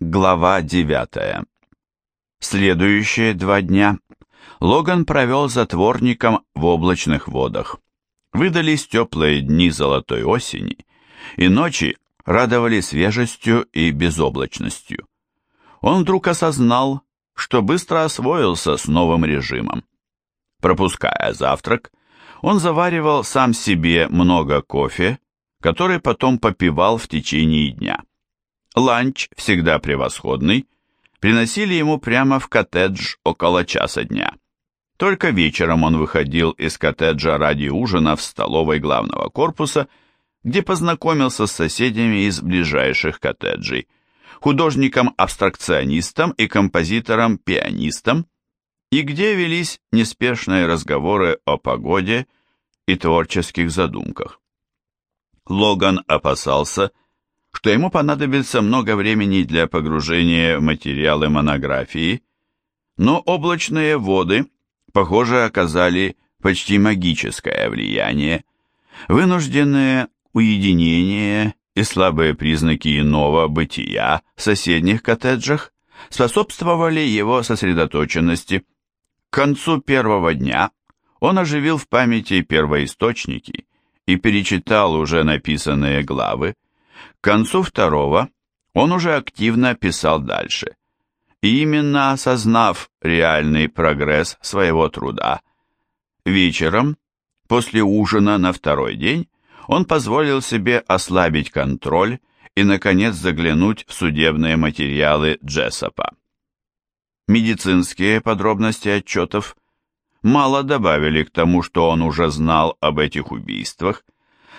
Глава 9. Следующие два дня Логан провел затворником в облачных водах. Выдались теплые дни золотой осени, и ночи радовали свежестью и безоблачностью. Он вдруг осознал, что быстро освоился с новым режимом. Пропуская завтрак, он заваривал сам себе много кофе, который потом попивал в течение дня. Ланч, всегда превосходный, приносили ему прямо в коттедж около часа дня. Только вечером он выходил из коттеджа ради ужина в столовой главного корпуса, где познакомился с соседями из ближайших коттеджей, художником-абстракционистом и композитором-пианистом, и где велись неспешные разговоры о погоде и творческих задумках. Логан опасался, что ему понадобится много времени для погружения в материалы монографии, но облачные воды, похоже, оказали почти магическое влияние. Вынужденное уединение и слабые признаки иного бытия в соседних коттеджах способствовали его сосредоточенности. К концу первого дня он оживил в памяти первоисточники и перечитал уже написанные главы, к концу второго он уже активно писал дальше. И именно осознав реальный прогресс своего труда, вечером, после ужина на второй день, он позволил себе ослабить контроль и, наконец, заглянуть в судебные материалы Джессопа. Медицинские подробности отчетов мало добавили к тому, что он уже знал об этих убийствах,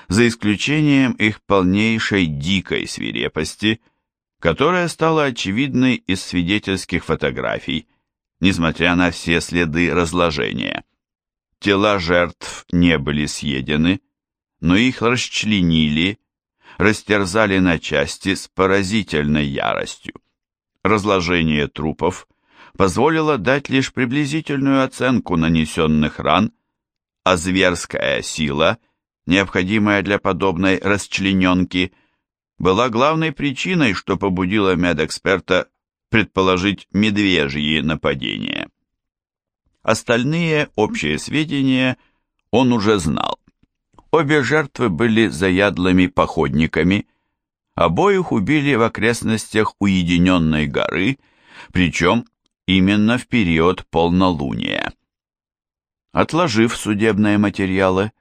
за исключением их полнейшей дикой свирепости, которая стала очевидной из свидетельских фотографий, несмотря на все следы разложения. Тела жертв не были съедены, но их расчленили, растерзали на части с поразительной яростью. Разложение трупов позволило дать лишь приблизительную оценку нанесенных ран, а зверская сила – необходимая для подобной расчлененки, была главной причиной, что побудило медэксперта предположить медвежьи нападения. Остальные общие сведения он уже знал. Обе жертвы были заядлыми походниками, обоих убили в окрестностях уединенной горы, причем именно в период полнолуния. Отложив судебные материалы,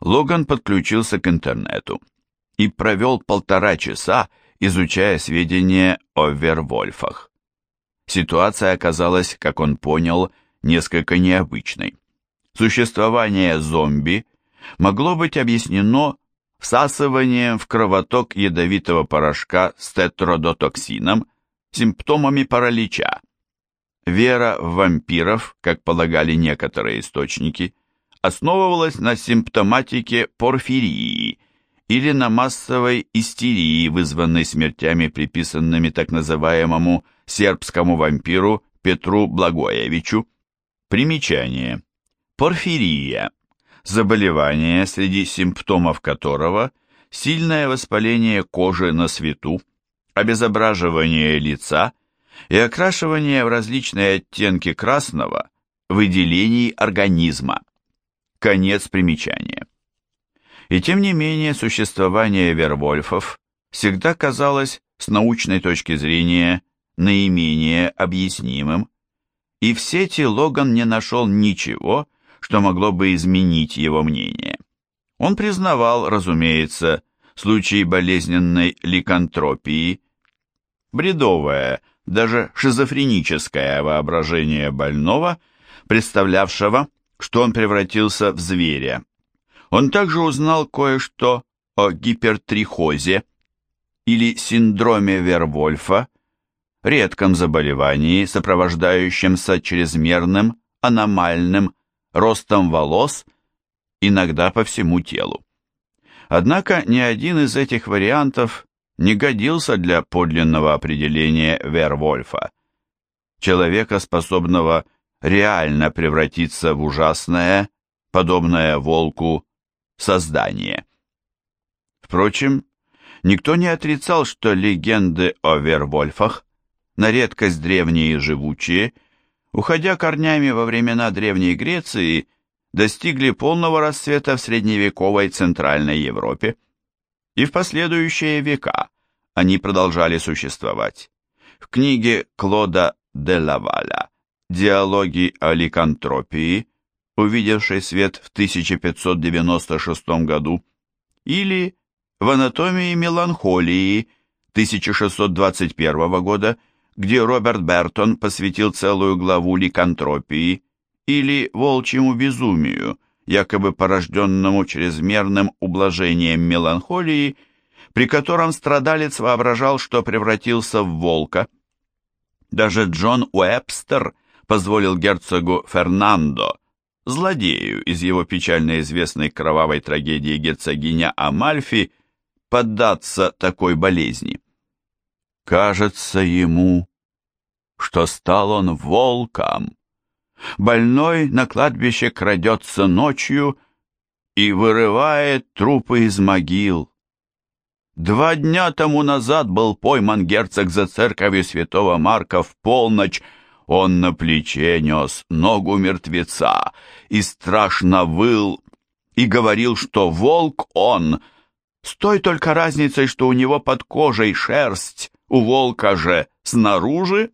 Логан подключился к интернету и провел полтора часа, изучая сведения о Вервольфах. Ситуация оказалась, как он понял, несколько необычной. Существование зомби могло быть объяснено всасыванием в кровоток ядовитого порошка с тетродотоксином, симптомами паралича. Вера в вампиров, как полагали некоторые источники – основывалась на симптоматике порфирии или на массовой истерии, вызванной смертями, приписанными так называемому сербскому вампиру Петру Благоевичу. Примечание. Порфирия. Заболевание, среди симптомов которого сильное воспаление кожи на свету, обезображивание лица и окрашивание в различные оттенки красного выделений организма. Конец примечания. И тем не менее существование Вервольфов всегда казалось с научной точки зрения наименее объяснимым, и в сети Логан не нашел ничего, что могло бы изменить его мнение. Он признавал, разумеется, случаи болезненной ликантропии, бредовое, даже шизофреническое воображение больного, представлявшего что он превратился в зверя. Он также узнал кое-что о гипертрихозе или синдроме Вервольфа, редком заболевании, сопровождающемся чрезмерным, аномальным ростом волос, иногда по всему телу. Однако ни один из этих вариантов не годился для подлинного определения Вервольфа, человека, способного реально превратиться в ужасное, подобное волку, создание. Впрочем, никто не отрицал, что легенды о Вервольфах на редкость древние и живучие, уходя корнями во времена Древней Греции, достигли полного расцвета в средневековой Центральной Европе, и в последующие века они продолжали существовать. В книге Клода де Лаваля «Диалоги о ликантропии», увидевшей свет в 1596 году, или в «Анатомии меланхолии» 1621 года, где Роберт Бертон посвятил целую главу ликантропии, или волчьему безумию, якобы порожденному чрезмерным ублажением меланхолии, при котором страдалец воображал, что превратился в волка. Даже Джон Уэбстер позволил герцогу Фернандо, злодею из его печально известной кровавой трагедии герцогиня Амальфи, поддаться такой болезни. Кажется ему, что стал он волком. Больной на кладбище крадется ночью и вырывает трупы из могил. Два дня тому назад был пойман герцог за церковью святого Марка в полночь. Он на плече нес ногу мертвеца и страшно выл, и говорил, что волк он, с той только разницей, что у него под кожей шерсть, у волка же снаружи.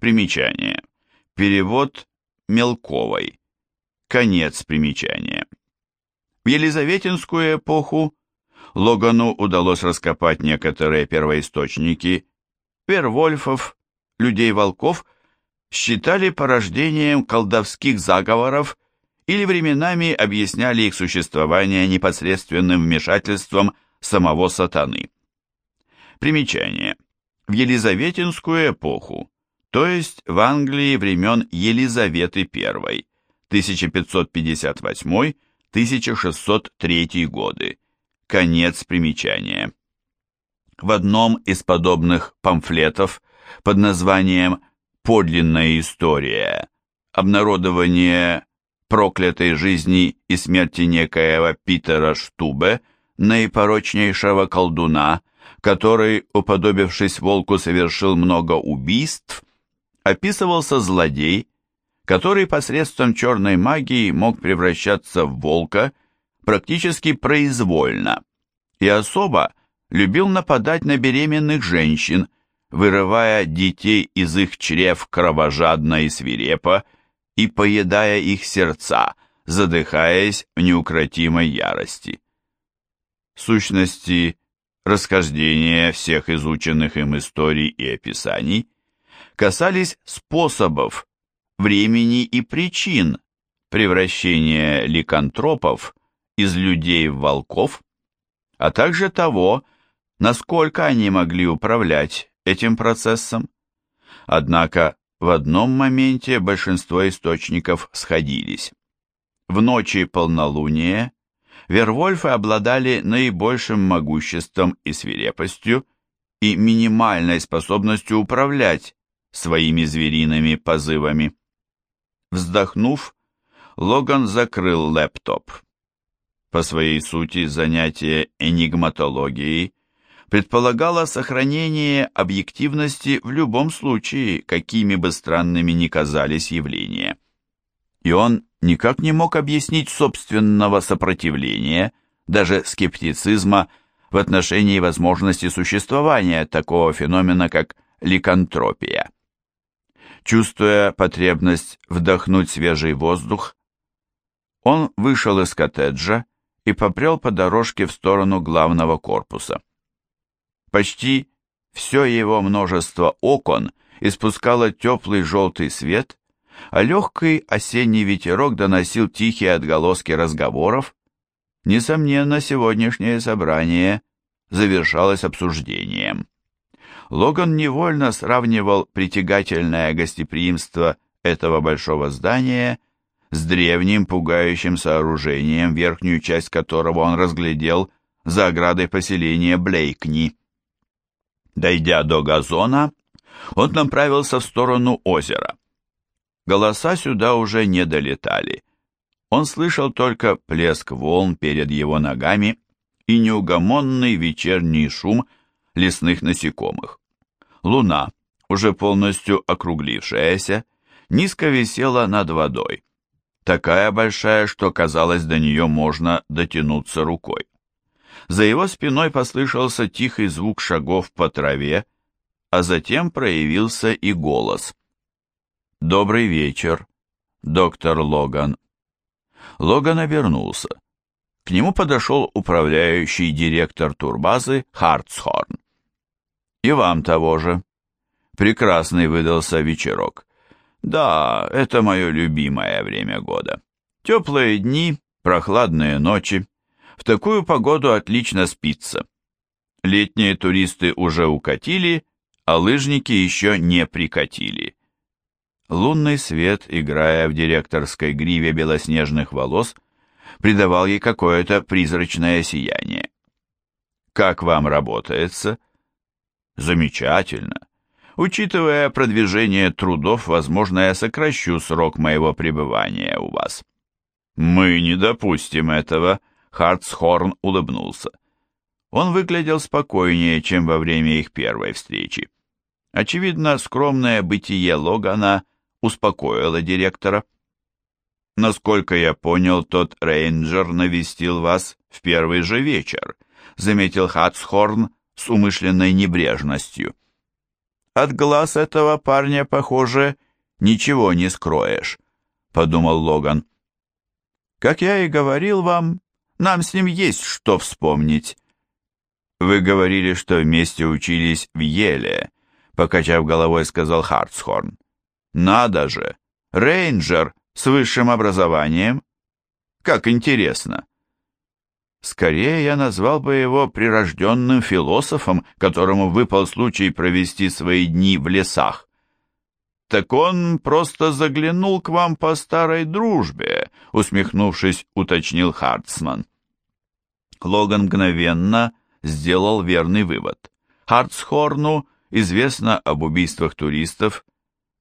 Примечание. Перевод Мелковой. Конец примечания. В Елизаветинскую эпоху Логану удалось раскопать некоторые первоисточники. Вервольфов, людей-волков, считали порождением колдовских заговоров или временами объясняли их существование непосредственным вмешательством самого сатаны. Примечание. В Елизаветинскую эпоху то есть в Англии времен Елизаветы I, 1558-1603 годы. Конец примечания. В одном из подобных памфлетов под названием «Подлинная история. Обнародование проклятой жизни и смерти некоего Питера Штубе, наипорочнейшего колдуна, который, уподобившись волку, совершил много убийств, описывался злодей, который посредством черной магии мог превращаться в волка практически произвольно и особо любил нападать на беременных женщин, вырывая детей из их чрев кровожадно и свирепо и поедая их сердца, задыхаясь в неукротимой ярости. Сущности, расхождение всех изученных им историй и описаний касались способов, времени и причин превращения ликантропов из людей в волков, а также того, насколько они могли управлять этим процессом. Однако в одном моменте большинство источников сходились. В ночи полнолуния Вервольфы обладали наибольшим могуществом и свирепостью и минимальной способностью управлять своими звериными позывами. Вздохнув, Логан закрыл лэптоп. По своей сути, занятие энигматологией предполагало сохранение объективности в любом случае, какими бы странными ни казались явления. И он никак не мог объяснить собственного сопротивления, даже скептицизма в отношении возможности существования такого феномена, как ликантропия. Чувствуя потребность вдохнуть свежий воздух, он вышел из коттеджа и попрел по дорожке в сторону главного корпуса. Почти все его множество окон испускало теплый желтый свет, а легкий осенний ветерок доносил тихие отголоски разговоров. Несомненно, сегодняшнее собрание завершалось обсуждением. Логан невольно сравнивал притягательное гостеприимство этого большого здания с древним пугающим сооружением, верхнюю часть которого он разглядел за оградой поселения Блейкни. Дойдя до газона, он направился в сторону озера. Голоса сюда уже не долетали. Он слышал только плеск волн перед его ногами и неугомонный вечерний шум лесных насекомых. Луна уже полностью округлившаяся, низко висела над водой, такая большая, что казалось, до нее можно дотянуться рукой. За его спиной послышался тихий звук шагов по траве, а затем проявился и голос. «Добрый вечер, доктор Логан». Логан обернулся. К нему подошел управляющий директор турбазы Хартсхорн. «И вам того же. Прекрасный выдался вечерок. Да, это мое любимое время года. Теплые дни, прохладные ночи. В такую погоду отлично спится. Летние туристы уже укатили, а лыжники еще не прикатили. Лунный свет, играя в директорской гриве белоснежных волос, придавал ей какое-то призрачное сияние. «Как вам работается?» «Замечательно. Учитывая продвижение трудов, возможно, я сокращу срок моего пребывания у вас». «Мы не допустим этого», — Хартсхорн улыбнулся. Он выглядел спокойнее, чем во время их первой встречи. Очевидно, скромное бытие Логана успокоило директора. «Насколько я понял, тот рейнджер навестил вас в первый же вечер», заметил Хатсхорн с умышленной небрежностью. «От глаз этого парня, похоже, ничего не скроешь», подумал Логан. «Как я и говорил вам, нам с ним есть что вспомнить». «Вы говорили, что вместе учились в Еле», покачав головой, сказал Хартсхорн. «Надо же! Рейнджер с высшим образованием? Как интересно!» Скорее я назвал бы его прирожденным философом, которому выпал случай провести свои дни в лесах. «Так он просто заглянул к вам по старой дружбе», усмехнувшись, уточнил Хартсман. Логан мгновенно сделал верный вывод. Хартсхорну известно об убийствах туристов,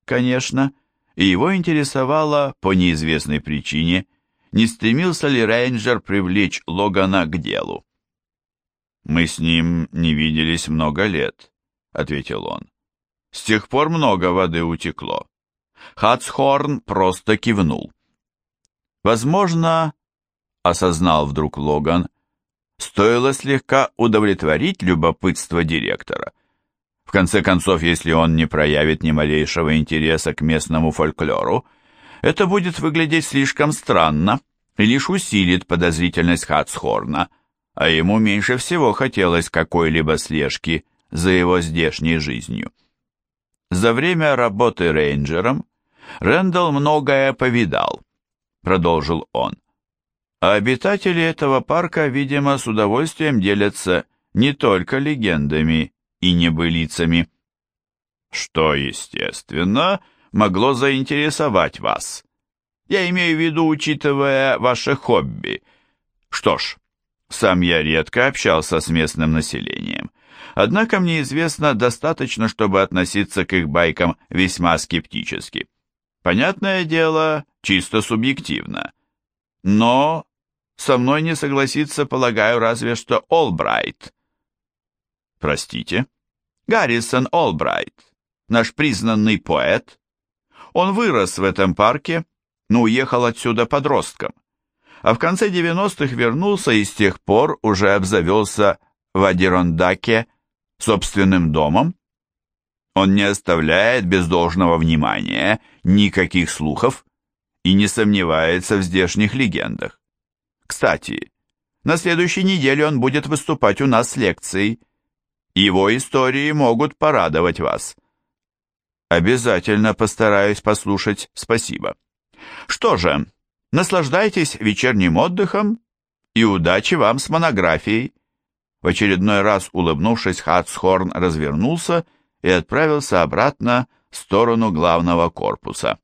конечно, и его интересовало по неизвестной причине, не стремился ли рейнджер привлечь Логана к делу. «Мы с ним не виделись много лет», — ответил он. «С тех пор много воды утекло». Хацхорн просто кивнул. «Возможно, — осознал вдруг Логан, — стоило слегка удовлетворить любопытство директора. В конце концов, если он не проявит ни малейшего интереса к местному фольклору, это будет выглядеть слишком странно и лишь усилит подозрительность Хацхорна, а ему меньше всего хотелось какой-либо слежки за его здешней жизнью. За время работы рейнджером Рэндалл многое повидал, продолжил он. А обитатели этого парка, видимо, с удовольствием делятся не только легендами и небылицами. Что, естественно, могло заинтересовать вас. Я имею в виду, учитывая ваше хобби. Что ж, сам я редко общался с местным населением. Однако мне известно достаточно, чтобы относиться к их байкам весьма скептически. Понятное дело, чисто субъективно. Но со мной не согласится, полагаю, разве что Олбрайт. Простите? Гаррисон Олбрайт, наш признанный поэт. Он вырос в этом парке, но уехал отсюда подростком. А в конце 90-х вернулся и с тех пор уже обзавелся в Адирондаке собственным домом. Он не оставляет без должного внимания никаких слухов и не сомневается в здешних легендах. Кстати, на следующей неделе он будет выступать у нас с лекцией – его истории могут порадовать вас. Обязательно постараюсь послушать, спасибо. Что же, наслаждайтесь вечерним отдыхом и удачи вам с монографией. В очередной раз улыбнувшись, Хатсхорн развернулся и отправился обратно в сторону главного корпуса.